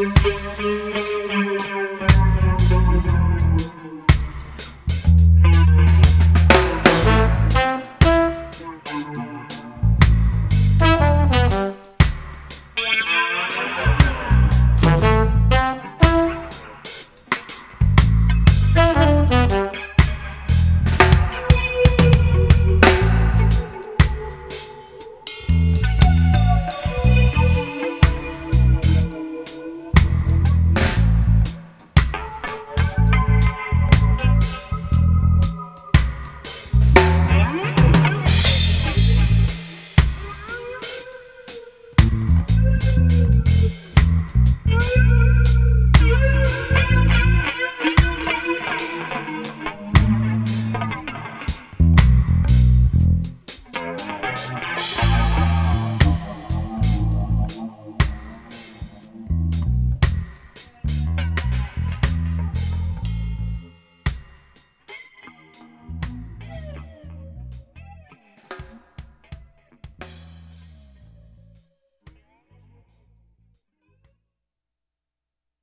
Música